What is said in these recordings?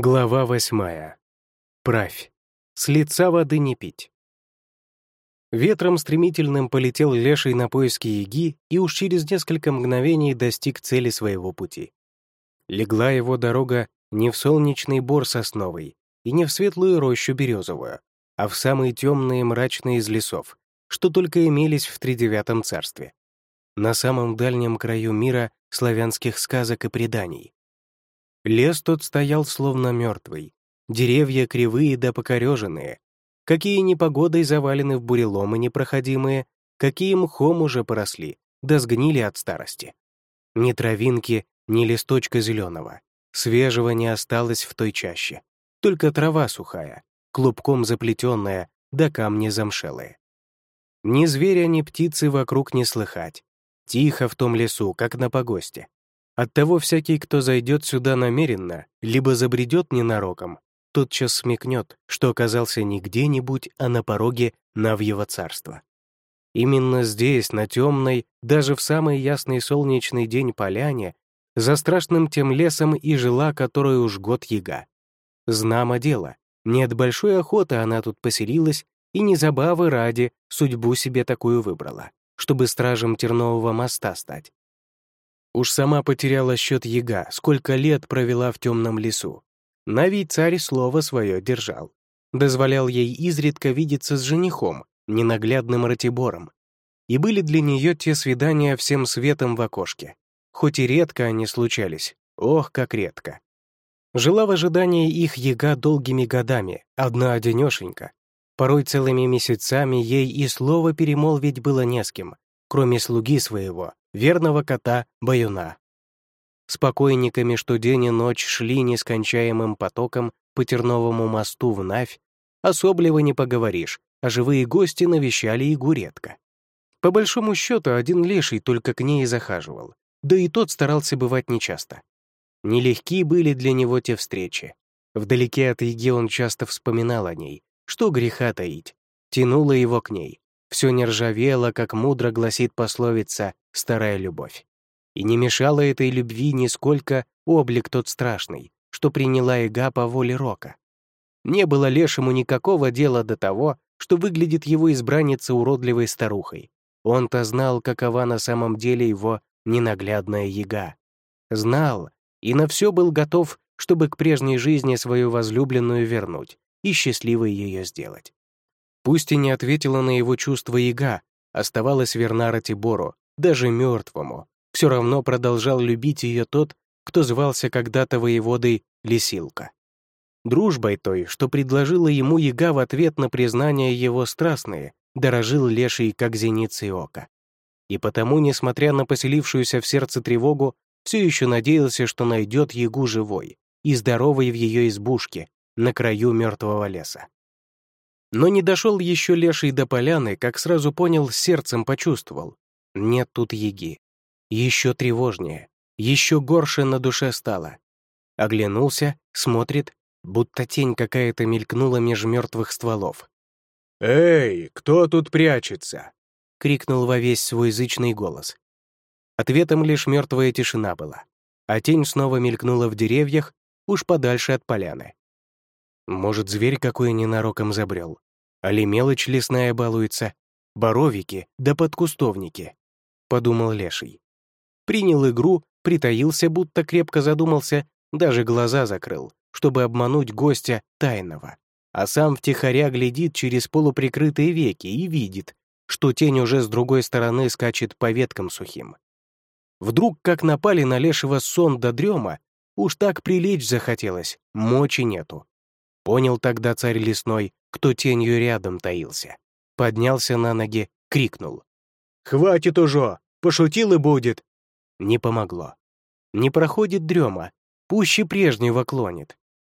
Глава восьмая. Правь. С лица воды не пить. Ветром стремительным полетел леший на поиски яги и уж через несколько мгновений достиг цели своего пути. Легла его дорога не в солнечный бор сосновый и не в светлую рощу березовую, а в самые темные мрачные из лесов, что только имелись в тридевятом царстве. На самом дальнем краю мира славянских сказок и преданий, Лес тот стоял словно мертвый, деревья кривые да покореженные, какие непогодой завалены в буреломы непроходимые, какие мхом уже поросли, да сгнили от старости. Ни травинки, ни листочка зеленого, свежего не осталось в той чаще, только трава сухая, клубком заплетенная, да камни замшелые. Ни зверя, ни птицы вокруг не слыхать. Тихо в том лесу, как на погосте. Оттого всякий, кто зайдет сюда намеренно, либо забредет ненароком, тотчас смекнет, что оказался не где-нибудь, а на пороге Навьего царства. Именно здесь, на темной, даже в самый ясный солнечный день поляне, за страшным тем лесом и жила, которую уж год яга. Знамо дело, не от большой охоты она тут поселилась и не забавы ради судьбу себе такую выбрала, чтобы стражем Тернового моста стать. Уж сама потеряла счет яга, сколько лет провела в темном лесу. Навий царь слово свое держал. Дозволял ей изредка видеться с женихом, ненаглядным Ратибором. И были для нее те свидания всем светом в окошке. Хоть и редко они случались, ох, как редко. Жила в ожидании их яга долгими годами, одна одинешенька. Порой целыми месяцами ей и слова перемолвить было не с кем, кроме слуги своего, верного кота Баюна. Спокойниками, что день и ночь шли нескончаемым потоком по Терновому мосту в Навь, особливо не поговоришь, а живые гости навещали Игу редко. По большому счету, один леший только к ней захаживал, да и тот старался бывать нечасто. Нелегки были для него те встречи. Вдалеке от Иги он часто вспоминал о ней, что греха таить, тянуло его к ней, все не ржавело, как мудро гласит пословица «старая любовь». И не мешало этой любви нисколько облик тот страшный, что приняла Ига по воле Рока. Не было Лешему никакого дела до того, что выглядит его избранница уродливой старухой. Он-то знал, какова на самом деле его ненаглядная яга. Знал и на все был готов, чтобы к прежней жизни свою возлюбленную вернуть и счастливой ее сделать. Пусть и не ответила на его чувства яга, оставалась верна Ратибору, даже мертвому, все равно продолжал любить ее тот, кто звался когда-то воеводой Лисилка. Дружбой той, что предложила ему яга в ответ на признание его страстные, дорожил леший, как зеницей ока. И потому, несмотря на поселившуюся в сердце тревогу, все еще надеялся, что найдет ягу живой и здоровой в ее избушке на краю мертвого леса. Но не дошел еще леший до поляны, как сразу понял, сердцем почувствовал. Нет тут еги. Еще тревожнее, еще горше на душе стало. Оглянулся, смотрит, будто тень какая-то мелькнула меж мертвых стволов. «Эй, кто тут прячется?» — крикнул во весь свой язычный голос. Ответом лишь мертвая тишина была, а тень снова мелькнула в деревьях, уж подальше от поляны. Может, зверь какой ненароком забрел? Али мелочь лесная балуется? Боровики да подкустовники, — подумал Леший. Принял игру, притаился, будто крепко задумался, даже глаза закрыл, чтобы обмануть гостя тайного. А сам втихаря глядит через полуприкрытые веки и видит, что тень уже с другой стороны скачет по веткам сухим. Вдруг, как напали на лешего сон до дрема, уж так прилечь захотелось, мочи нету. Понял тогда царь лесной, кто тенью рядом таился. Поднялся на ноги, крикнул. «Хватит уже! Пошутил и будет!» Не помогло. Не проходит дрема, пуще прежнего клонит.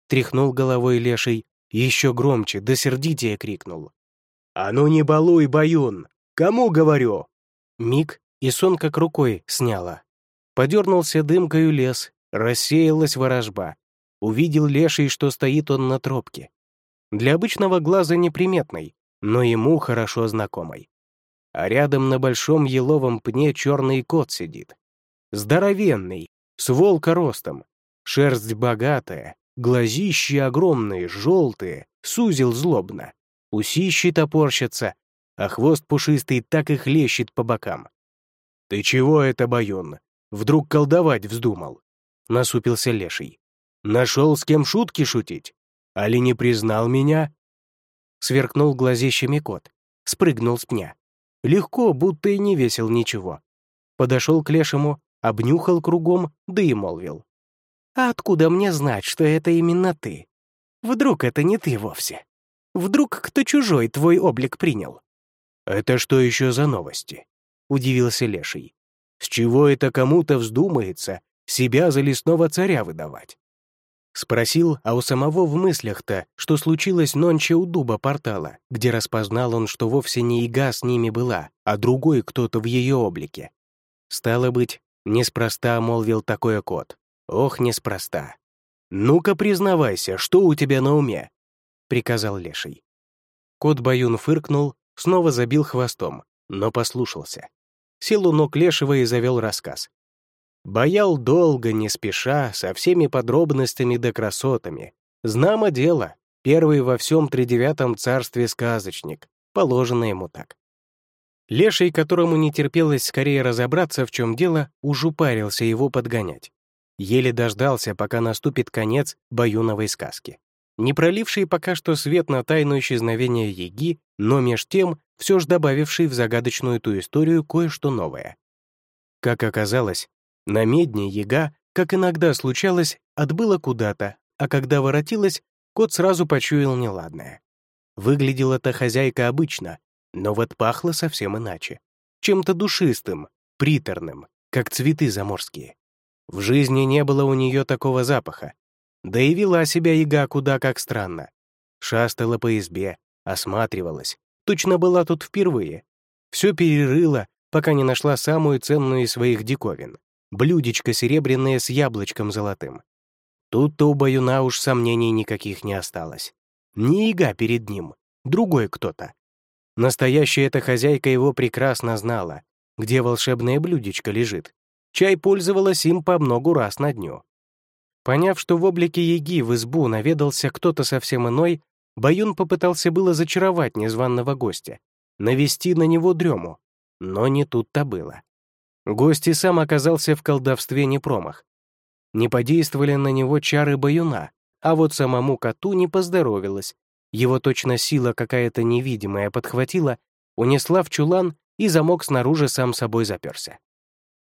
Тряхнул головой леший, еще громче, до сердития крикнул. «А ну не балуй, баюн! Кому говорю?» Миг, и сон как рукой сняла. Подернулся дымкою лес, рассеялась ворожба, увидел леший, что стоит он на тропке. Для обычного глаза неприметный, но ему хорошо знакомый. А рядом на большом еловом пне черный кот сидит. Здоровенный, с волка ростом, шерсть богатая, глазищи огромные, желтые, сузил злобно. Усищи топорщатся, а хвост пушистый так и хлещет по бокам. «Ты чего это, Баюн? Вдруг колдовать вздумал?» — насупился Леший. «Нашел с кем шутки шутить? Али не признал меня?» Сверкнул глазищами кот, спрыгнул с пня. Легко, будто и не весил ничего. Подошел к Лешему, обнюхал кругом, да и молвил. «А откуда мне знать, что это именно ты? Вдруг это не ты вовсе? Вдруг кто чужой твой облик принял?» «Это что еще за новости?» — удивился Леший. «С чего это кому-то вздумается себя за лесного царя выдавать?» Спросил, а у самого в мыслях-то, что случилось нонче у дуба портала, где распознал он, что вовсе не Ига с ними была, а другой кто-то в ее облике. Стало быть, неспроста молвил такой кот. Ох, неспроста. «Ну-ка признавайся, что у тебя на уме?» — приказал Леший. Кот Баюн фыркнул, снова забил хвостом, но послушался. Сел у ног Лешего и завел рассказ. Боял долго, не спеша, со всеми подробностями да красотами. Знамо дело, первый во всем тридевятом царстве сказочник, положено ему так. Леший, которому не терпелось скорее разобраться, в чем дело, уж упарился его подгонять. Еле дождался, пока наступит конец баюновой сказки не проливший пока что свет на тайну исчезновения Еги, но меж тем все ж добавивший в загадочную ту историю кое-что новое. Как оказалось, на медне Ега, как иногда случалось, отбыла куда-то, а когда воротилась, кот сразу почуял неладное. Выглядела-то хозяйка обычно, но вот пахло совсем иначе. Чем-то душистым, приторным, как цветы заморские. В жизни не было у нее такого запаха, да и вела себя яга куда как странно. Шастала по избе, осматривалась. Точно была тут впервые. Все перерыла, пока не нашла самую ценную из своих диковин — блюдечко серебряное с яблочком золотым. Тут-то у баюна уж сомнений никаких не осталось. Не яга перед ним, другой кто-то. Настоящая эта хозяйка его прекрасно знала, где волшебное блюдечко лежит. Чай пользовалась им по многу раз на дню. Поняв, что в облике Еги в избу наведался кто-то совсем иной, Баюн попытался было зачаровать незваного гостя, навести на него дрему, но не тут-то было. Гость и сам оказался в колдовстве не промах. Не подействовали на него чары Баюна, а вот самому коту не поздоровилось. Его точно сила какая-то невидимая подхватила, унесла в чулан, и замок снаружи сам собой заперся.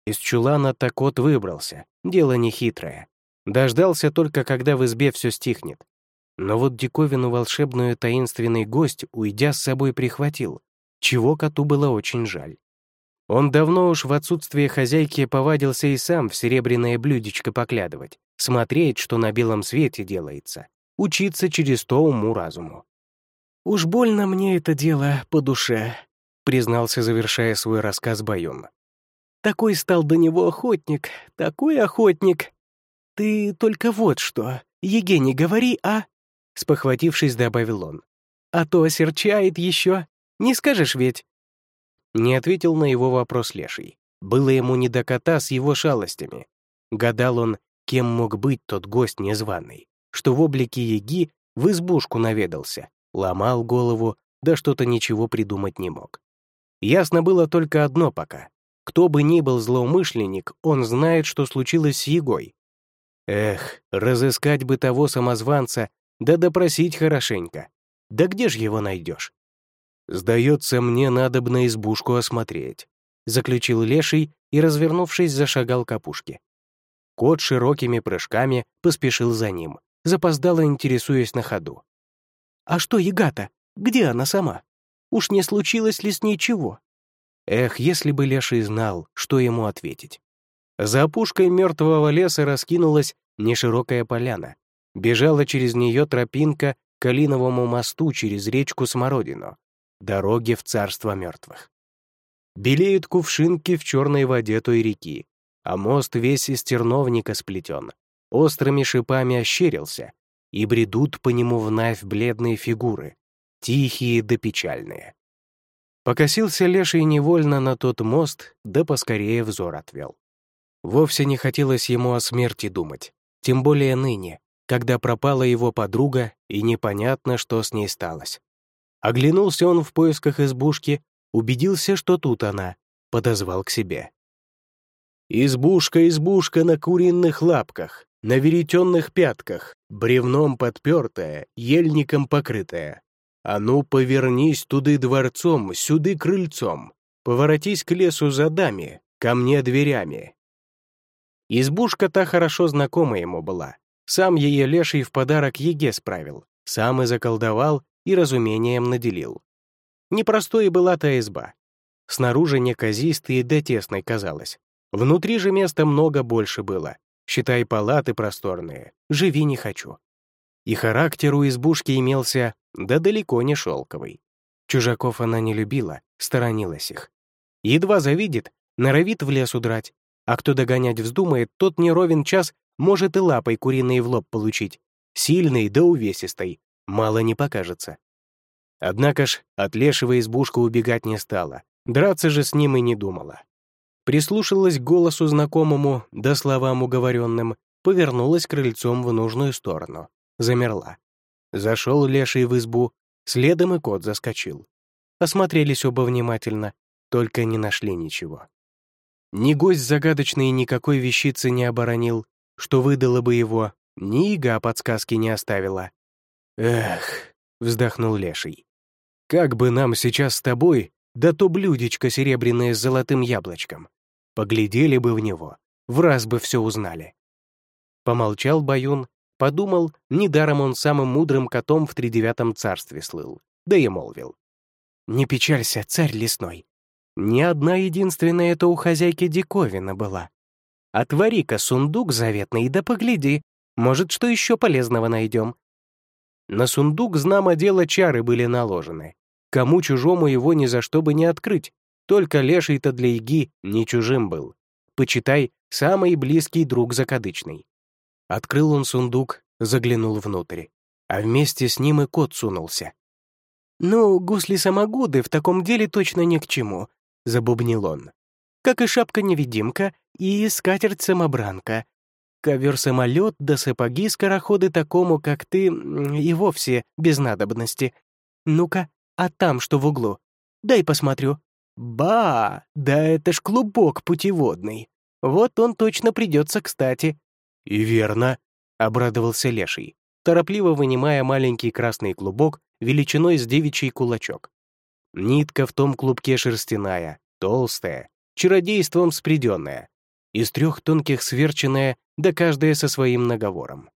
Из чулана-то кот выбрался, дело нехитрое. Дождался только, когда в избе все стихнет. Но вот диковину волшебную таинственный гость, уйдя с собой, прихватил, чего коту было очень жаль. Он давно уж в отсутствие хозяйки повадился и сам в серебряное блюдечко поглядывать, смотреть, что на белом свете делается, учиться через то уму-разуму. «Уж больно мне это дело по душе», — признался, завершая свой рассказ Баюн. «Такой стал до него охотник, такой охотник, «Ты только вот что, Евгений, говори, а?» Спохватившись, добавил он. «А то осерчает еще. Не скажешь ведь?» Не ответил на его вопрос Леший. Было ему не до кота с его шалостями. Гадал он, кем мог быть тот гость незваный, что в облике Еги в избушку наведался, ломал голову, да что-то ничего придумать не мог. Ясно было только одно пока. Кто бы ни был злоумышленник, он знает, что случилось с Егой, Эх, разыскать бы того самозванца, да допросить хорошенько. Да где ж его найдешь? «Сдается мне, надо бы на избушку осмотреть», — заключил Леший и, развернувшись, зашагал к опушке. Кот широкими прыжками поспешил за ним, запоздало интересуясь на ходу. «А что Ягата? Где она сама? Уж не случилось ли с ней чего?» Эх, если бы Леший знал, что ему ответить. За опушкой мертвого леса раскинулась неширокая поляна. Бежала через нее тропинка к Калиновому мосту через речку Смородину, дороги в царство мертвых. Белеют кувшинки в черной воде той реки, а мост весь из терновника сплетен, острыми шипами ощерился, и бредут по нему вновь бледные фигуры, тихие да печальные. Покосился леший невольно на тот мост, да поскорее взор отвел. Вовсе не хотелось ему о смерти думать, тем более ныне, когда пропала его подруга, и непонятно, что с ней сталось. Оглянулся он в поисках избушки, убедился, что тут она, подозвал к себе. «Избушка, избушка на куриных лапках, на веретенных пятках, бревном подпертая, ельником покрытая. А ну, повернись туды дворцом, сюды крыльцом, поворотись к лесу задами, ко мне дверями». Избушка та хорошо знакома ему была. Сам ее леший в подарок еге справил, сам и заколдовал, и разумением наделил. Непростой была та изба. Снаружи неказистой да тесной казалось. Внутри же места много больше было. Считай, палаты просторные. Живи не хочу. И характер у избушки имелся, да далеко не шелковый. Чужаков она не любила, сторонилась их. Едва завидит, норовит в лес удрать. А кто догонять вздумает, тот не ровен час может и лапой куриной в лоб получить. Сильный да увесистый, мало не покажется. Однако ж от лешего избушка убегать не стала, драться же с ним и не думала. Прислушалась к голосу знакомому, да словам уговоренным, повернулась крыльцом в нужную сторону, замерла. Зашел леший в избу, следом и кот заскочил. Осмотрелись оба внимательно, только не нашли ничего. Ни гость загадочный никакой вещицы не оборонил, что выдало бы его, ни ига подсказки не оставила. «Эх», — вздохнул Леший, «как бы нам сейчас с тобой, да то блюдечко серебряное с золотым яблочком. Поглядели бы в него, в раз бы все узнали». Помолчал Баюн, подумал, недаром он самым мудрым котом в тридевятом царстве слыл, да и молвил. «Не печалься, царь лесной. Ни одна единственная это у хозяйки диковина была. Отвори-ка сундук заветный, да погляди, может, что еще полезного найдем. На сундук, знамо дело, чары были наложены. Кому чужому его ни за что бы не открыть, только леший-то для Иги не чужим был. Почитай, самый близкий друг закадычный. Открыл он сундук, заглянул внутрь, а вместе с ним и кот сунулся. «Ну, гусли-самогуды в таком деле точно ни к чему», — забубнил он. «Как и шапка-невидимка, и скатерть-самобранка, Ковер-самолет да сапоги-скороходы такому, как ты, и вовсе без надобности. Ну-ка, а там что в углу? Дай посмотрю. Ба, да это ж клубок путеводный. Вот он точно придется кстати. И верно, обрадовался Леший, торопливо вынимая маленький красный клубок величиной с девичий кулачок. Нитка в том клубке шерстяная, толстая, чародейством спреденная, из трех тонких сверченная да каждая со своим наговором.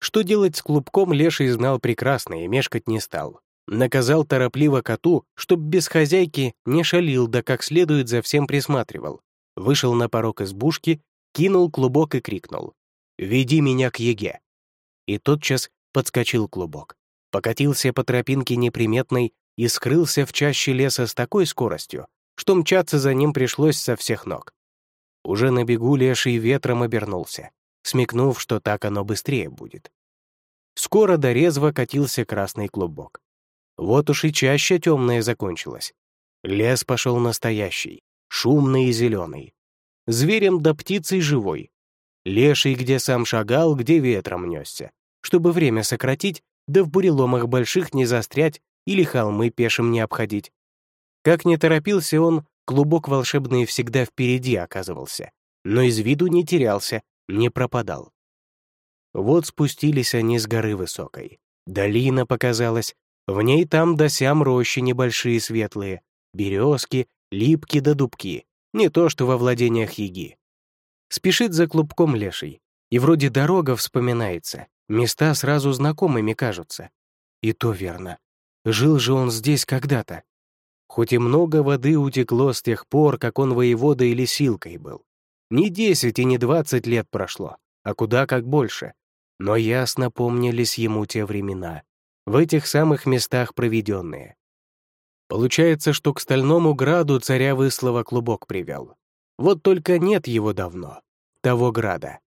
Что делать с клубком, Леший знал прекрасно и мешкать не стал. Наказал торопливо коту, чтоб без хозяйки не шалил, да как следует за всем присматривал. Вышел на порог избушки, кинул клубок и крикнул «Веди меня к еге!» И тотчас подскочил клубок, покатился по тропинке неприметной и скрылся в чаще леса с такой скоростью, что мчаться за ним пришлось со всех ног. Уже на бегу леший ветром обернулся, смекнув, что так оно быстрее будет. Скоро до резво катился красный клубок. Вот уж и чаще темная закончилась. Лес пошел настоящий, шумный и зеленый. Зверем да птицей живой. Леший где сам шагал, где ветром несся, чтобы время сократить, да в буреломах больших не застрять или холмы пешим не обходить. Как не торопился он, Клубок волшебный всегда впереди оказывался, но из виду не терялся, не пропадал. Вот спустились они с горы высокой. Долина показалась, в ней там да сям рощи небольшие светлые, березки, липки да дубки, не то что во владениях Яги. Спешит за клубком леший, и вроде дорога вспоминается, места сразу знакомыми кажутся. И то верно. Жил же он здесь когда-то, Хоть и много воды утекло с тех пор, как он воевода или силкой был. Не десять и не двадцать лет прошло, а куда как больше. Но ясно помнились ему те времена, в этих самых местах проведенные. Получается, что к Стальному Граду царя Выслова клубок привел. Вот только нет его давно, того града.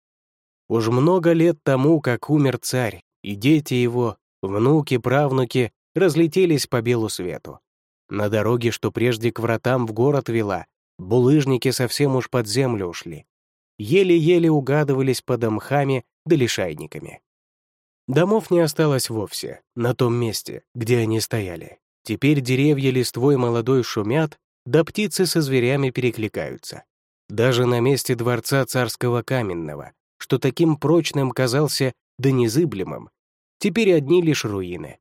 Уж много лет тому, как умер царь, и дети его, внуки, правнуки, разлетелись по белу свету. На дороге, что прежде к вратам в город вела, булыжники совсем уж под землю ушли. Еле-еле угадывались под мхами да лишайниками. Домов не осталось вовсе, на том месте, где они стояли. Теперь деревья листвой молодой шумят, да птицы со зверями перекликаются. Даже на месте дворца царского каменного, что таким прочным казался да незыблемым, теперь одни лишь руины.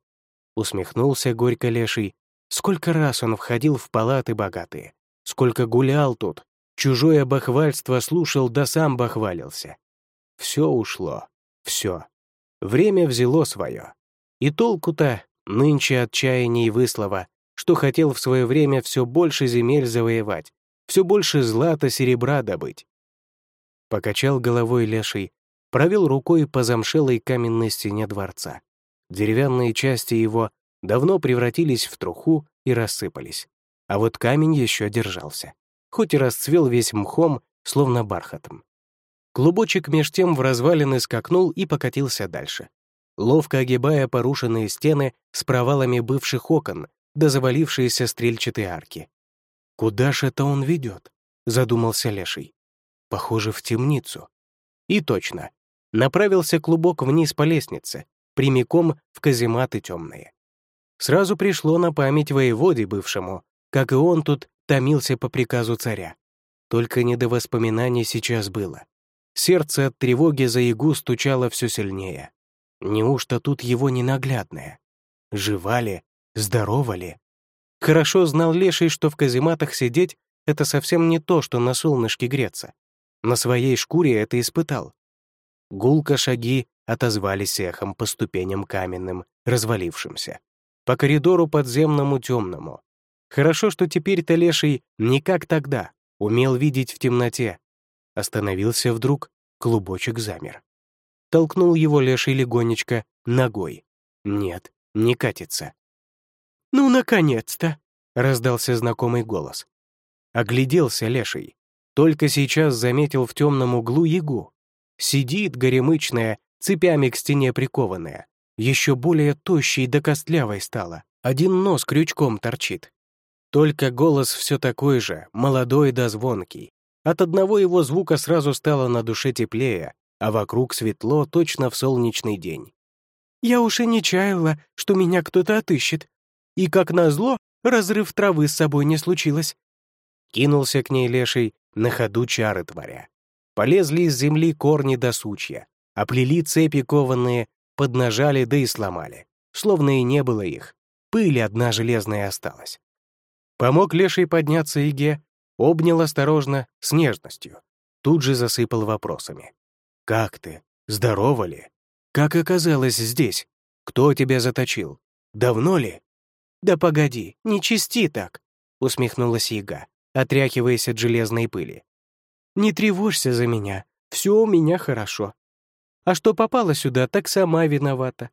Усмехнулся горько леший. Сколько раз он входил в палаты богатые, сколько гулял тут, чужое бахвальство слушал да сам бахвалился. Все ушло, все. Время взяло свое. И толку-то нынче отчаяния и выслова, что хотел в свое время все больше земель завоевать, все больше злата, серебра добыть. Покачал головой леший, провел рукой по замшелой каменной стене дворца. Деревянные части его давно превратились в труху и рассыпались. А вот камень еще держался, хоть и расцвел весь мхом, словно бархатом. Клубочек меж тем в развалины скакнул и покатился дальше, ловко огибая порушенные стены с провалами бывших окон до завалившиеся стрельчатые арки. «Куда ж это он ведет?» — задумался Леший. «Похоже, в темницу». И точно. Направился клубок вниз по лестнице, прямиком в казематы темные. Сразу пришло на память воеводе бывшему, как и он тут томился по приказу царя. Только не до воспоминаний сейчас было. Сердце от тревоги за ягу стучало все сильнее. Неужто тут его ненаглядное? Жива ли? Здорова ли? Хорошо знал Леший, что в казематах сидеть — это совсем не то, что на солнышке греться. На своей шкуре это испытал. Гулко шаги отозвались эхом по ступеням каменным, развалившимся. По коридору подземному темному. Хорошо, что теперь-то Леший не как тогда, умел видеть в темноте, Остановился вдруг, клубочек замер. Толкнул его леший легонечко ногой. Нет, не катится. «Ну, наконец-то!» — раздался знакомый голос. Огляделся леший. Только сейчас заметил в темном углу ягу. Сидит горемычная, цепями к стене прикованная. Еще более тощей да костлявой стала. Один нос крючком торчит. Только голос все такой же, молодой да звонкий. От одного его звука сразу стало на душе теплее, а вокруг светло точно в солнечный день. «Я уж и не чаяла, что меня кто-то отыщет. И, как назло, разрыв травы с собой не случилось». Кинулся к ней леший, на ходу чары творя. Полезли из земли корни до сучья, оплели цепи кованные, поднажали да и сломали, словно и не было их. Пыль одна железная осталась. Помог леший подняться Иге, Обнял осторожно, с нежностью. Тут же засыпал вопросами. «Как ты? Здорова ли? Как оказалось здесь? Кто тебя заточил? Давно ли?» «Да погоди, не чисти так», — усмехнулась яга, отряхиваясь от железной пыли. «Не тревожься за меня, все у меня хорошо. А что попала сюда, так сама виновата.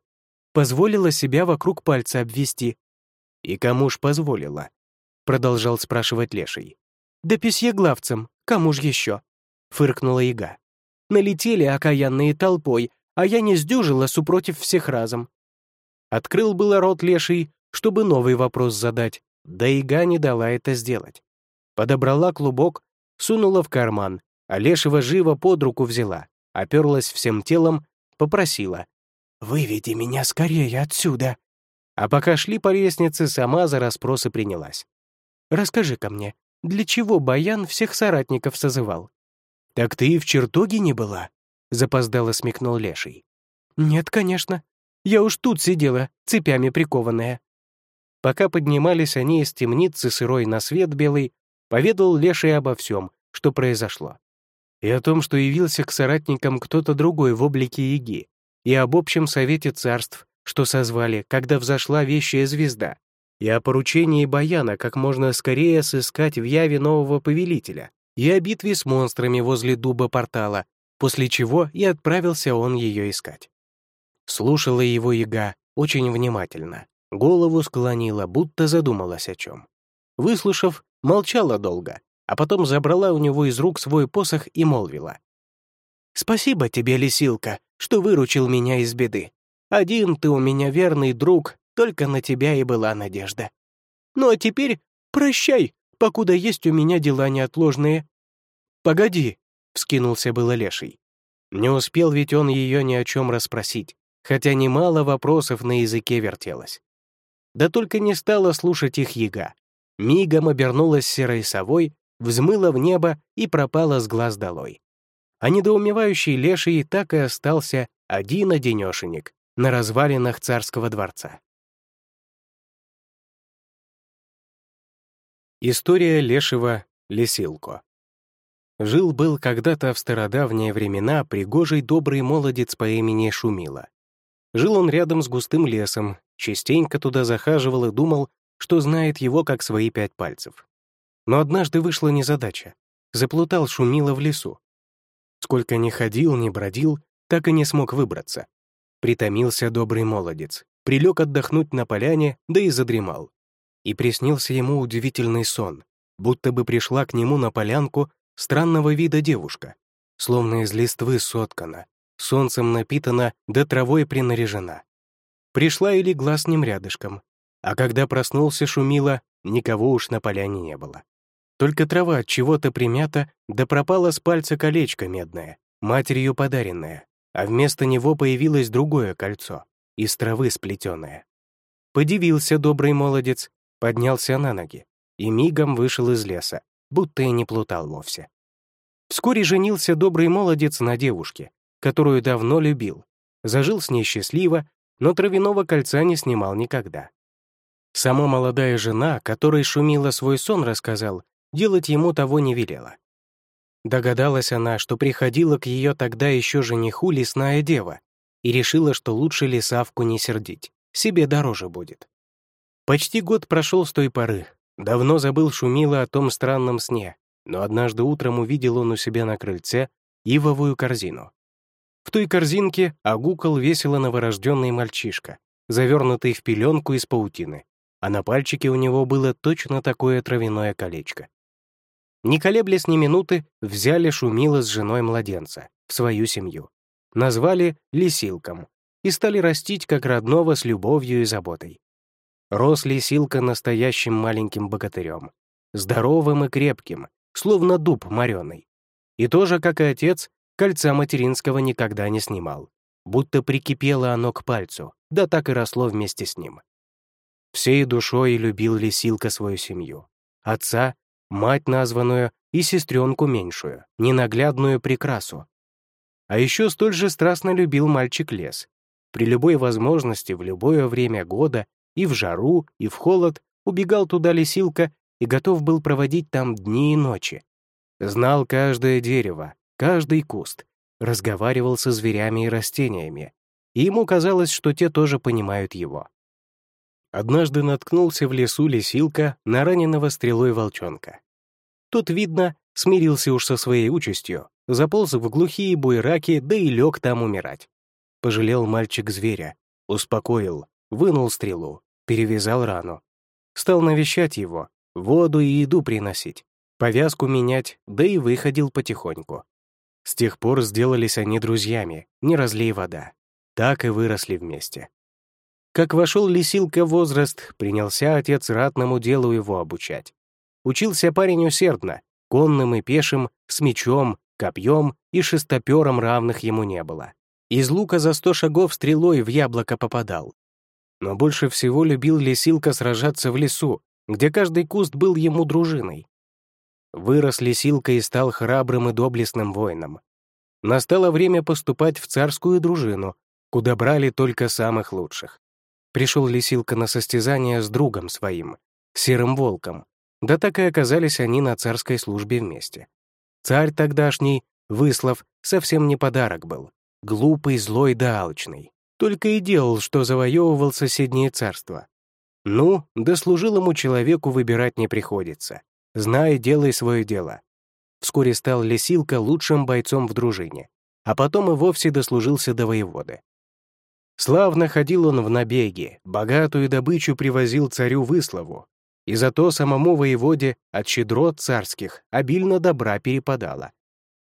Позволила себя вокруг пальца обвести». «И кому ж позволила?» — продолжал спрашивать Леший. «Да письеглавцам, кому ж еще?» — фыркнула яга. «Налетели окаянные толпой, а я не сдюжила супротив всех разом». Открыл было рот леший, чтобы новый вопрос задать, да яга не дала это сделать. Подобрала клубок, сунула в карман, а лешего живо под руку взяла, оперлась всем телом, попросила. «Выведи меня скорее отсюда!» А пока шли по лестнице, сама за расспросы принялась. «Расскажи-ка мне, для чего Баян всех соратников созывал. «Так ты и в чертоге не была?» — запоздало смекнул Леший. «Нет, конечно. Я уж тут сидела, цепями прикованная». Пока поднимались они из темницы сырой на свет белый, поведал Леший обо всем, что произошло. И о том, что явился к соратникам кто-то другой в облике Яги, и об общем совете царств, что созвали, когда взошла вещая звезда, и о поручении Баяна как можно скорее сыскать в яве нового повелителя, и о битве с монстрами возле дуба портала, после чего и отправился он ее искать. Слушала его яга очень внимательно, голову склонила, будто задумалась о чем. Выслушав, молчала долго, а потом забрала у него из рук свой посох и молвила. «Спасибо тебе, лисилка, что выручил меня из беды. Один ты у меня верный друг, только на тебя и была надежда. Ну а теперь прощай, покуда есть у меня дела неотложные». «Погоди», — вскинулся было леший. Не успел ведь он ее ни о чем расспросить. хотя немало вопросов на языке вертелось. Да только не стала слушать их яга. Мигом обернулась серой совой, взмыла в небо и пропала с глаз долой. А недоумевающий леший так и остался один-одинешенек на развалинах царского дворца. История лешего Лесилко Жил-был когда-то в стародавние времена пригожий добрый молодец по имени Шумила. Жил он рядом с густым лесом, частенько туда захаживал и думал, что знает его как свои пять пальцев. Но однажды вышла незадача. Заплутал Шумила в лесу. Сколько ни ходил, ни бродил, так и не смог выбраться. Притомился добрый молодец, прилег отдохнуть на поляне, да и задремал. И приснился ему удивительный сон, будто бы пришла к нему на полянку странного вида девушка, словно из листвы соткана, солнцем напитана да травой принаряжена. Пришла и легла с ним рядышком, а когда проснулся шумила, никого уж на поляне не было. Только трава от чего-то примята, да пропала с пальца колечко медное, матерью подаренное, а вместо него появилось другое кольцо, из травы сплетенное. Подивился добрый молодец, поднялся на ноги и мигом вышел из леса, будто и не плутал вовсе. Вскоре женился добрый молодец на девушке, которую давно любил, зажил с ней счастливо, но травяного кольца не снимал никогда. Сама молодая жена, которой шумила свой сон, рассказал, делать ему того не велела. Догадалась она, что приходила к ее тогда еще жениху лесная дева, и решила, что лучше лесавку не сердить, себе дороже будет. Почти год прошел с той поры, давно забыл шумила о том странном сне, но однажды утром увидел он у себя на крыльце ивовую корзину. В той корзинке огукал весело новорожденный мальчишка, завернутый в пеленку из паутины, а на пальчике у него было точно такое травяное колечко. Не колеблясь ни минуты, взяли Шумила с женой младенца в свою семью, назвали Лисилком и стали растить как родного с любовью и заботой. Рос Лисилка настоящим маленьким богатырем, здоровым и крепким, словно дуб мореный. И тоже, как и отец, кольца материнского никогда не снимал, будто прикипело оно к пальцу, да так и росло вместе с ним. Всей душой любил Лисилка свою семью. Отца, мать названную и сестренку меньшую, ненаглядную прекрасу. А еще столь же страстно любил мальчик лес. При любой возможности, в любое время года, и в жару, и в холод, убегал туда Лисилка и готов был проводить там дни и ночи. Знал каждое дерево, каждый куст, разговаривал со зверями и растениями, и ему казалось, что те тоже понимают его. Однажды наткнулся в лесу лисилка на раненого стрелой волчонка. Тот, видно, смирился уж со своей участью, заполз в глухие буераки, да и лег там умирать. Пожалел мальчик зверя, успокоил, вынул стрелу, перевязал рану. Стал навещать его, воду и еду приносить, повязку менять, да и выходил потихоньку. С тех пор сделались они друзьями, не разлей вода. Так и выросли вместе. Как вошел лисилка в возраст, принялся отец ратному делу его обучать. Учился парень усердно, конным и пешим, с мечом, копьем и шестопером равных ему не было. Из лука за сто шагов стрелой в яблоко попадал. Но больше всего любил лисилка сражаться в лесу, где каждый куст был ему дружиной. Вырос лисилка и стал храбрым и доблестным воином. Настало время поступать в царскую дружину, куда брали только самых лучших. Пришел лисилка на состязание с другом своим, серым волком, да так и оказались они на царской службе вместе. Царь тогдашний, Выслав, совсем не подарок был. Глупый, злой да алчный. Только и делал, что завоевывал соседние царства. Ну, да служилому человеку выбирать не приходится. Знай, делай свое дело. Вскоре стал Лесилка лучшим бойцом в дружине, а потом и вовсе дослужился до воеводы. Славно ходил он в набеги, богатую добычу привозил царю Выслову, и зато самому воеводе от щедрот царских обильно добра перепадало.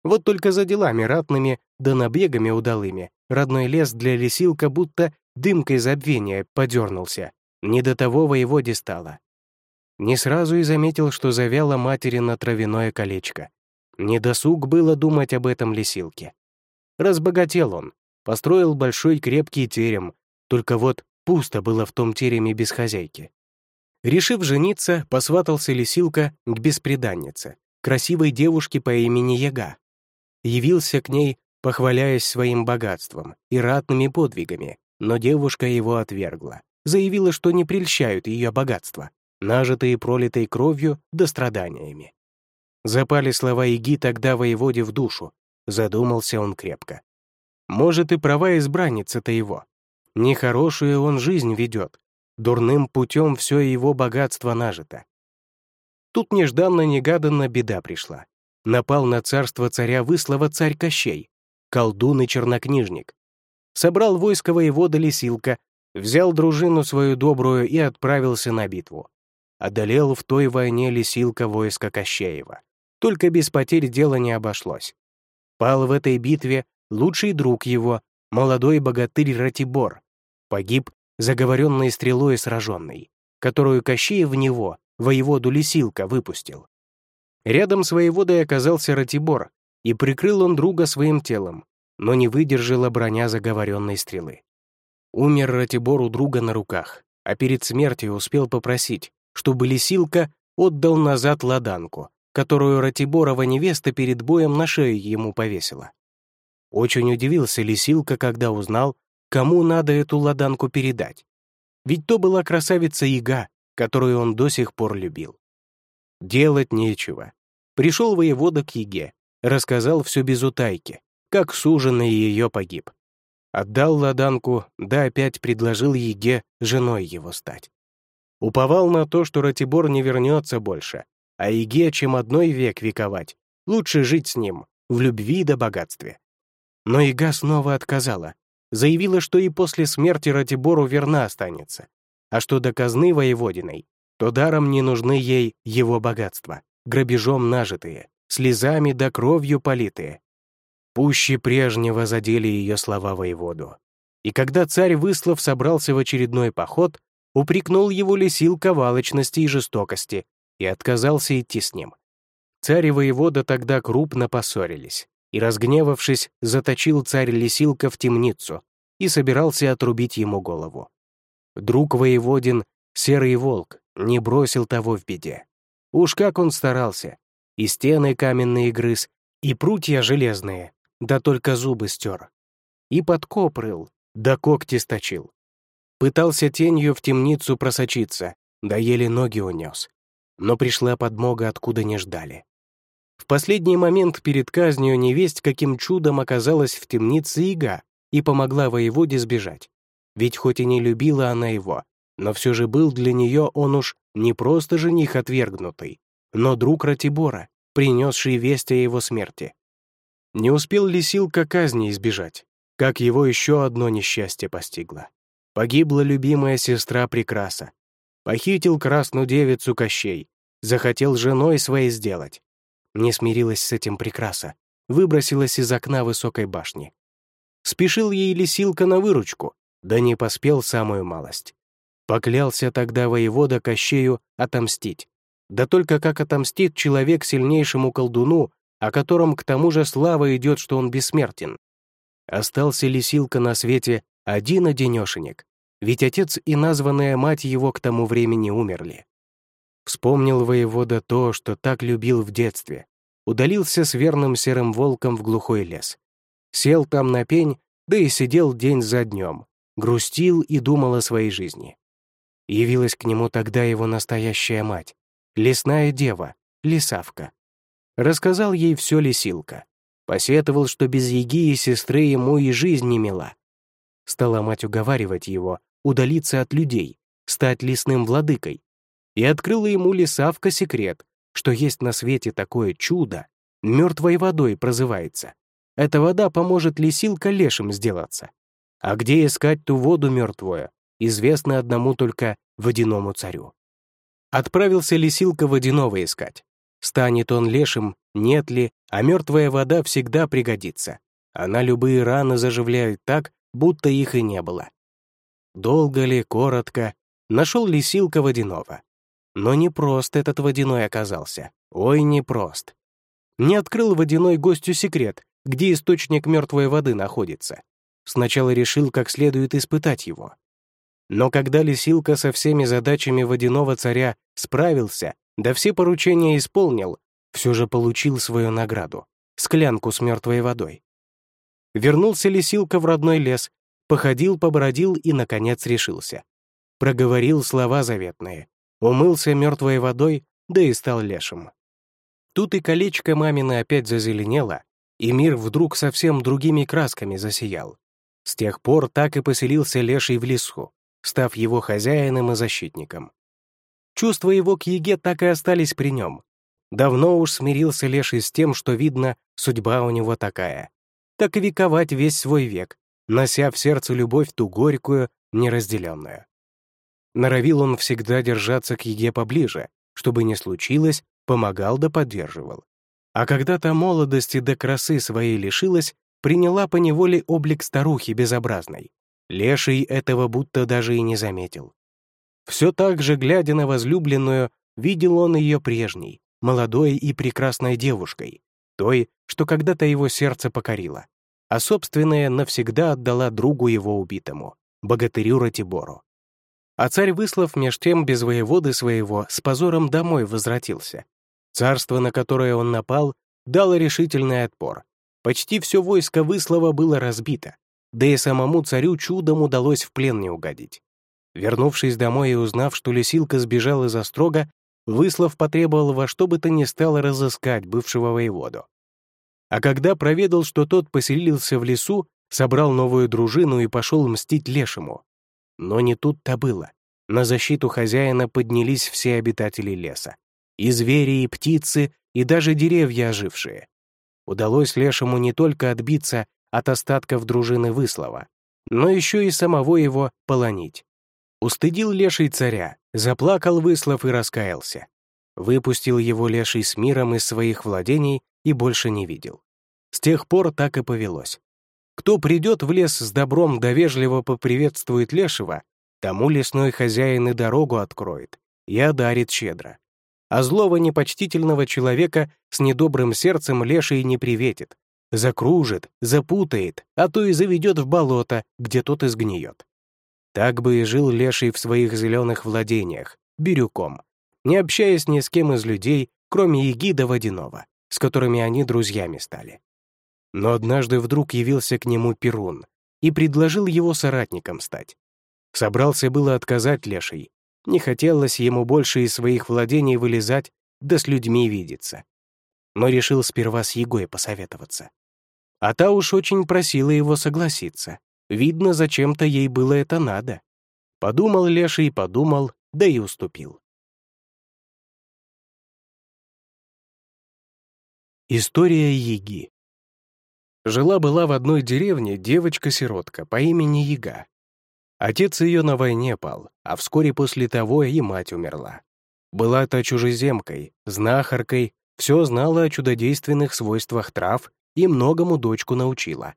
Вот только за делами ратными да набегами удалыми родной лес для лесилка будто дымкой забвения подернулся, не до того воеводе стало. Не сразу и заметил, что завяло матери на травяное колечко. Не досуг было думать об этом лисилке. Разбогател он, построил большой крепкий терем, только вот пусто было в том тереме без хозяйки. Решив жениться, посватался Лисилка к беспреданнице, красивой девушке по имени Яга. Явился к ней, похваляясь своим богатством и ратными подвигами, но девушка его отвергла, заявила, что не прельщают ее богатства, нажитые пролитой кровью да страданиями. Запали слова Иги тогда воеводе в душу, задумался он крепко. Может, и права избранница-то его. Нехорошую он жизнь ведет, дурным путем все его богатство нажито. Тут нежданно-негаданно беда пришла. Напал на царство царя Выслова царь Кощей, колдун и чернокнижник. Собрал войско воевода Лисилка, взял дружину свою добрую и отправился на битву. Одолел в той войне Лисилка войско Кощеева. Только без потерь дело не обошлось. Пал в этой битве лучший друг его, молодой богатырь Ратибор. Погиб заговоренной стрелой сраженный, которую Кощеев в него, воеводу Лисилка, выпустил. Рядом с воеводой оказался Ратибор, и прикрыл он друга своим телом, но не выдержала броня заговоренной стрелы. Умер Ратибор у друга на руках, а перед смертью успел попросить, чтобы Лисилка отдал назад ладанку, которую Ратиборова невеста перед боем на шею ему повесила. Очень удивился Лисилка, когда узнал, кому надо эту ладанку передать. Ведь то была красавица Ига, которую он до сих пор любил. Делать нечего. Пришел воевода к Иге, рассказал все без утайки, как суженый ее погиб. Отдал ладанку, да опять предложил Еге женой его стать. Уповал на то, что Ратибор не вернется больше, а Еге, чем одной век вековать, лучше жить с ним, в любви да богатстве. Но Ига снова отказала, заявила, что и после смерти Ратибору верна останется, а что до казны воеводиной, то даром не нужны ей его богатства, грабежом нажитые, слезами да кровью политые. Пуще прежнего задели ее слова воеводу. И когда царь Выслов собрался в очередной поход, упрекнул его лисил ковалочности и жестокости и отказался идти с ним. Царь и воевода тогда крупно поссорились, и, разгневавшись, заточил царь Лисилка в темницу и собирался отрубить ему голову. Друг воеводин, серый волк, не бросил того в беде. Уж как он старался, и стены каменные грыз, и прутья железные, да только зубы стер. И подкоп рыл, да когти сточил. Пытался тенью в темницу просочиться, да еле ноги унес. Но пришла подмога, откуда не ждали. Последний момент перед казнью невесть каким чудом оказалась в темнице Ига и помогла воеводе сбежать. Ведь хоть и не любила она его, но все же был для нее он уж не просто жених отвергнутый, но друг Ратибора, принесший весть о его смерти. Не успел ли Силка казни избежать, как его еще одно несчастье постигло. Погибла любимая сестра Прекраса. Похитил красную девицу Кощей, захотел женой своей сделать. Не смирилась с этим прекраса, выбросилась из окна высокой башни. Спешил ей лисилка на выручку, да не поспел самую малость. Поклялся тогда воевода Кощею отомстить. Да только как отомстит человек сильнейшему колдуну, о котором к тому же слава идет, что он бессмертен. Остался лисилка на свете один-одинешенек, ведь отец и названная мать его к тому времени умерли. Вспомнил воевода то, что так любил в детстве. Удалился с верным серым волком в глухой лес. Сел там на пень, да и сидел день за днем. Грустил и думал о своей жизни. Явилась к нему тогда его настоящая мать, лесная дева, лисавка. Рассказал ей все лисилка. Посетовал, что без еги и сестры ему и жизнь не мила. Стала мать уговаривать его удалиться от людей, стать лесным владыкой, и открыла ему лисавка секрет, что есть на свете такое чудо, мертвой водой прозывается. Эта вода поможет лисилка лешим сделаться. А где искать ту воду мертвую, известно одному только водяному царю. Отправился лисилка водяного искать. Станет он лешим, нет ли, а мертвая вода всегда пригодится. Она любые раны заживляет так, будто их и не было. Долго ли, коротко, нашел лисилка водяного. Но не прост этот водяной оказался. Ой, не прост. Не открыл водяной гостю секрет, где источник мертвой воды находится. сначала решил как следует испытать его. Но когда Лисилка со всеми задачами водяного царя справился, да все поручения исполнил, все же получил свою награду — склянку с мертвой водой. Вернулся Лисилка в родной лес, походил, побродил и, наконец, решился. Проговорил слова заветные, умылся мертвой водой, да и стал лешим. Тут и колечко мамины опять зазеленело, и мир вдруг совсем другими красками засиял. С тех пор так и поселился леший в лесу, став его хозяином и защитником. Чувства его к Еге так и остались при нем. Давно уж смирился Леший с тем, что, видно, судьба у него такая. Так и вековать весь свой век, нося в сердце любовь ту горькую, неразделенную. Норовил он всегда держаться к Еге поближе, чтобы не случилось, помогал да поддерживал. А когда-то молодости до красы своей лишилась, приняла по неволе облик старухи безобразной. Леший этого будто даже и не заметил. Все так же, глядя на возлюбленную, видел он ее прежней, молодой и прекрасной девушкой, той, что когда-то его сердце покорило, а собственное навсегда отдала другу его убитому, богатырю Ратибору. А царь, выслав меж тем без воеводы своего, с позором домой возвратился. Царство, на которое он напал, дало решительный отпор. Почти все войско Выслова было разбито, да и самому царю чудом удалось в плен не угодить. Вернувшись домой и узнав, что Лисилка сбежал из Острога, Выслав потребовал во что бы то ни стало разыскать бывшего воеводу. А когда проведал, что тот поселился в лесу, собрал новую дружину и пошел мстить лешему. Но не тут-то было. На защиту хозяина поднялись все обитатели леса. И звери, и птицы, и даже деревья ожившие. Удалось лешему не только отбиться от остатков дружины Выслова, но еще и самого его полонить. Устыдил леший царя, заплакал Выслав и раскаялся. Выпустил его леший с миром из своих владений и больше не видел. С тех пор так и повелось. Кто придет в лес с добром да вежливо поприветствует лешего, тому лесной хозяин и дорогу откроет и одарит щедро. А злого непочтительного человека с недобрым сердцем леший не приветит, закружит, запутает, а то и заведет в болото, где тот изгниет. Так бы и жил Леший в своих зеленых владениях, бирюком, не общаясь ни с кем из людей, кроме Егида Водяного, с которыми они друзьями стали. Но однажды вдруг явился к нему Перун и предложил его соратником стать. Собрался было отказать Леший, не хотелось ему больше из своих владений вылезать, да с людьми видеться. Но решил сперва с Егой посоветоваться. А та уж очень просила его согласиться. Видно, зачем-то ей было это надо. Подумал Леший, подумал, да и уступил. История Яги Жила-была в одной деревне девочка-сиротка по имени Яга. Отец ее на войне пал, а вскоре после того и мать умерла. Была-то чужеземкой, знахаркой, все знала о чудодейственных свойствах трав и многому дочку научила.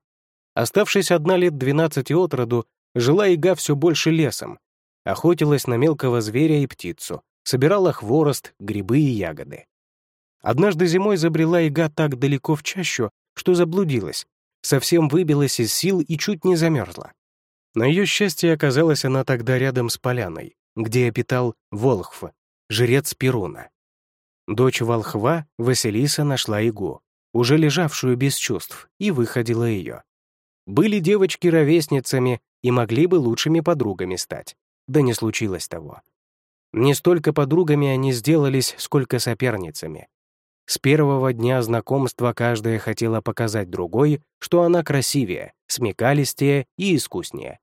Оставшись одна лет 12 от роду, жила Ига все больше лесом, охотилась на мелкого зверя и птицу, собирала хворост, грибы и ягоды. Однажды зимой забрела Ига так далеко в чащу, что заблудилась, совсем выбилась из сил и чуть не замерзла. На ее счастье оказалась она тогда рядом с поляной, где обитал Волхв, жрец Перуна. Дочь волхва, Василиса, нашла Игу, уже лежавшую без чувств, и выходила ее. Были девочки ровесницами и могли бы лучшими подругами стать. Да не случилось того. Не столько подругами они сделались, сколько соперницами. С первого дня знакомства каждая хотела показать другой, что она красивее, смекалистее и искуснее.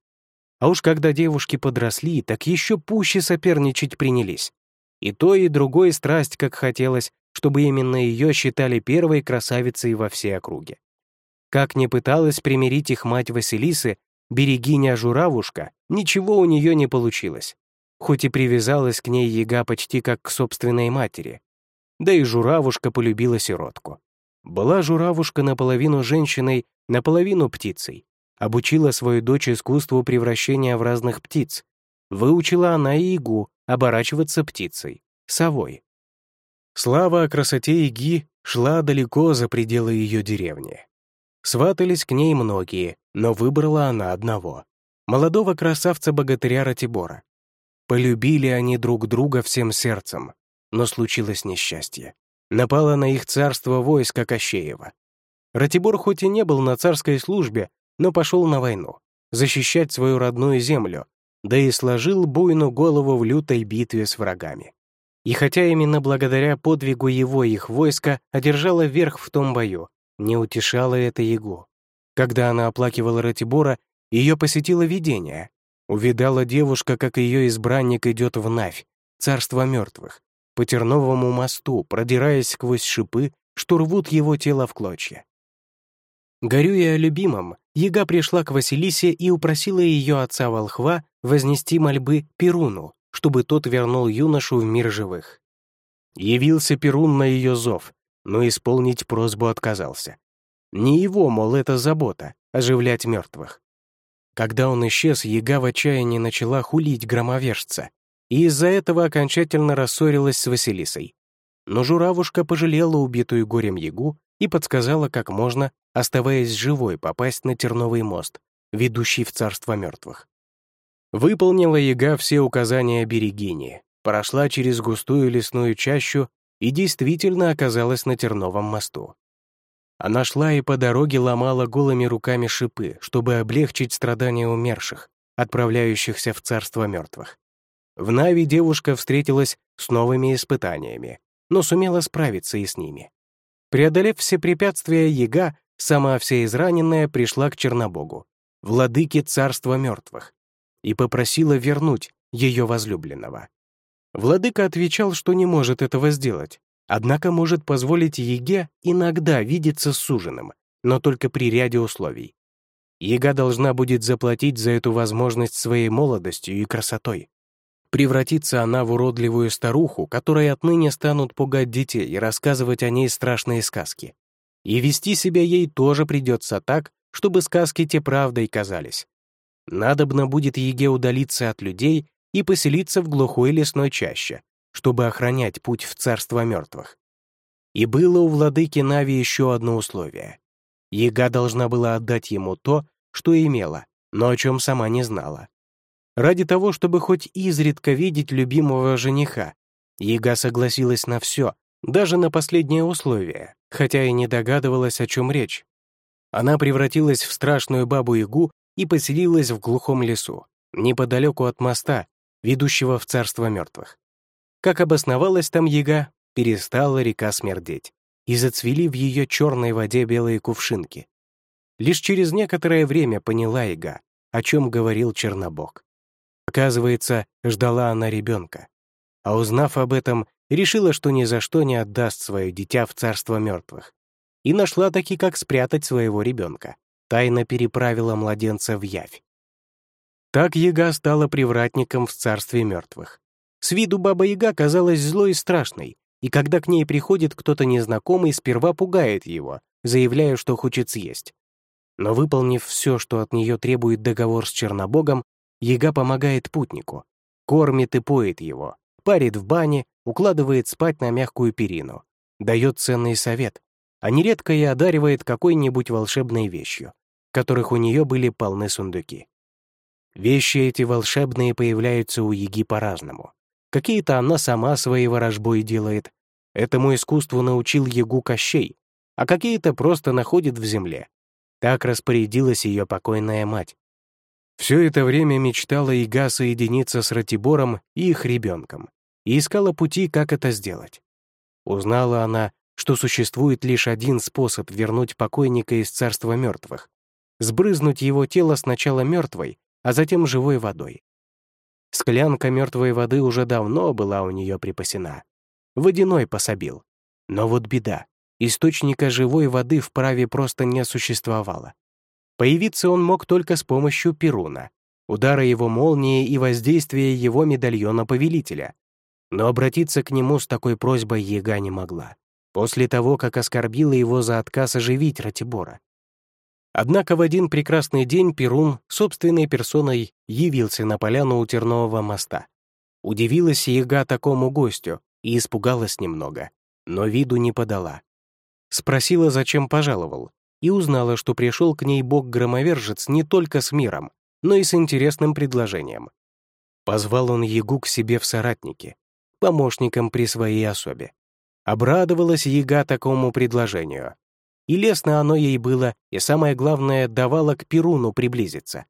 А уж когда девушки подросли, так еще пуще соперничать принялись. И то, и другой страсть, как хотелось, чтобы именно ее считали первой красавицей во всей округе. Как не пыталась примирить их мать Василисы, берегиня Журавушка, ничего у нее не получилось. Хоть и привязалась к ней яга почти как к собственной матери. Да и Журавушка полюбила сиротку. Была Журавушка наполовину женщиной, наполовину птицей. Обучила свою дочь искусству превращения в разных птиц. Выучила она и Игу оборачиваться птицей, совой. Слава о красоте Иги шла далеко за пределы ее деревни. Сватались к ней многие, но выбрала она одного — молодого красавца-богатыря Ратибора. Полюбили они друг друга всем сердцем, но случилось несчастье. Напало на их царство войско Кощеева. Ратибор хоть и не был на царской службе, но пошел на войну, защищать свою родную землю, да и сложил буйну голову в лютой битве с врагами. И хотя именно благодаря подвигу его их войска одержало верх в том бою, не утешало это Егу. Когда она оплакивала Ратибора, ее посетило видение. Увидала девушка, как ее избранник идет в Навь, царство мертвых, по Терновому мосту, продираясь сквозь шипы, что рвут его тело в клочья. Горюя о любимом, Яга пришла к Василисе и упросила ее отца Волхва вознести мольбы Перуну, чтобы тот вернул юношу в мир живых. Явился Перун на ее зов, но исполнить просьбу отказался. Не его, мол, это забота — оживлять мертвых. Когда он исчез, Яга в отчаянии начала хулить громовержца, и из-за этого окончательно рассорилась с Василисой. Но журавушка пожалела убитую горем Ягу и подсказала, как можно, оставаясь живой, попасть на Терновый мост, ведущий в царство мертвых. Выполнила яга все указания берегини, прошла через густую лесную чащу и действительно оказалась на Терновом мосту. Она шла и по дороге ломала голыми руками шипы, чтобы облегчить страдания умерших, отправляющихся в царство мертвых. В Нави девушка встретилась с новыми испытаниями, но сумела справиться и с ними. Преодолев все препятствия, Яга, сама вся израненная, пришла к Чернобогу, владыке царства мертвых, и попросила вернуть ее возлюбленного. Владыка отвечал, что не может этого сделать, однако может позволить Еге иногда видеться с суженым, но только при ряде условий. Ега должна будет заплатить за эту возможность своей молодостью и красотой. Превратится она в уродливую старуху, которой отныне станут пугать детей и рассказывать о ней страшные сказки. И вести себя ей тоже придется так, чтобы сказки те правдой казались. Надобно будет Еге удалиться от людей и поселиться в глухой лесной чаще, чтобы охранять путь в царство мертвых. И было у владыки Нави еще одно условие. Ега должна была отдать ему то, что имела, но о чем сама не знала. Ради того, чтобы хоть изредка видеть любимого жениха, Яга согласилась на все, даже на последнее условие, хотя и не догадывалась, о чем речь. Она превратилась в страшную бабу-ягу и поселилась в глухом лесу, неподалеку от моста, ведущего в царство мертвых. Как обосновалась там яга, перестала река смердеть, и зацвели в ее черной воде белые кувшинки. Лишь через некоторое время поняла яга, о чем говорил Чернобог. Оказывается, ждала она ребенка. А узнав об этом, решила, что ни за что не отдаст свое дитя в царство мертвых. И нашла таки, как спрятать своего ребенка. Тайно переправила младенца в Явь. Так Яга стала привратником в царстве мертвых. С виду Баба Яга казалась злой и страшной, и когда к ней приходит кто-то незнакомый, сперва пугает его, заявляя, что хочет съесть. Но выполнив все, что от нее требует договор с Чернобогом, Яга помогает путнику, кормит и поет его, парит в бане, укладывает спать на мягкую перину, дает ценный совет, а нередко и одаривает какой-нибудь волшебной вещью, которых у нее были полны сундуки. Вещи эти волшебные появляются у Яги по-разному. Какие-то она сама своей ворожбой делает. Этому искусству научил Ягу Кощей, а какие-то просто находит в земле. Так распорядилась ее покойная мать. Все это время мечтала Ига соединиться с Ратибором и их ребенком и искала пути, как это сделать. Узнала она, что существует лишь один способ вернуть покойника из царства мертвых — сбрызнуть его тело сначала мертвой, а затем живой водой. Склянка мертвой воды уже давно была у нее припасена. Водяной пособил. Но вот беда. Источника живой воды в праве просто не существовало. Появиться он мог только с помощью Перуна, удара его молнии и воздействия его медальона повелителя. Но обратиться к нему с такой просьбой Ега не могла, после того, как оскорбила его за отказ оживить Ратибора. Однако в один прекрасный день Перун собственной персоной явился на поляну у Тернового моста. Удивилась Ега такому гостю и испугалась немного, но виду не подала. Спросила, зачем пожаловал, и узнала, что пришел к ней бог-громовержец не только с миром, но и с интересным предложением. Позвал он Ягу к себе в соратники, помощником при своей особе. Обрадовалась Яга такому предложению. И лестно оно ей было, и самое главное, давало к Перуну приблизиться.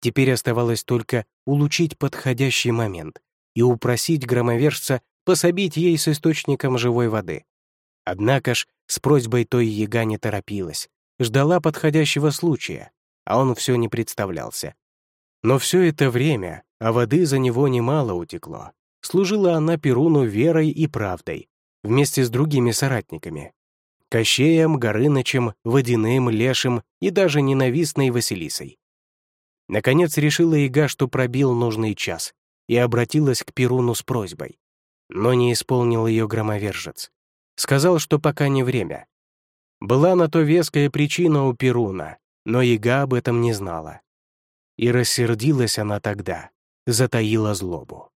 Теперь оставалось только улучить подходящий момент и упросить громовержца пособить ей с источником живой воды. Однако ж с просьбой той яга не торопилась, ждала подходящего случая, а он все не представлялся. Но все это время, а воды за него немало утекло, служила она Перуну верой и правдой, вместе с другими соратниками. Кощеем, Горынычем, Водяным, Лешим и даже ненавистной Василисой. Наконец решила Ига, что пробил нужный час, и обратилась к Перуну с просьбой. Но не исполнил ее громовержец. Сказал, что пока не время. Была на то веская причина у Перуна, но Ига об этом не знала. И рассердилась она тогда, затаила злобу.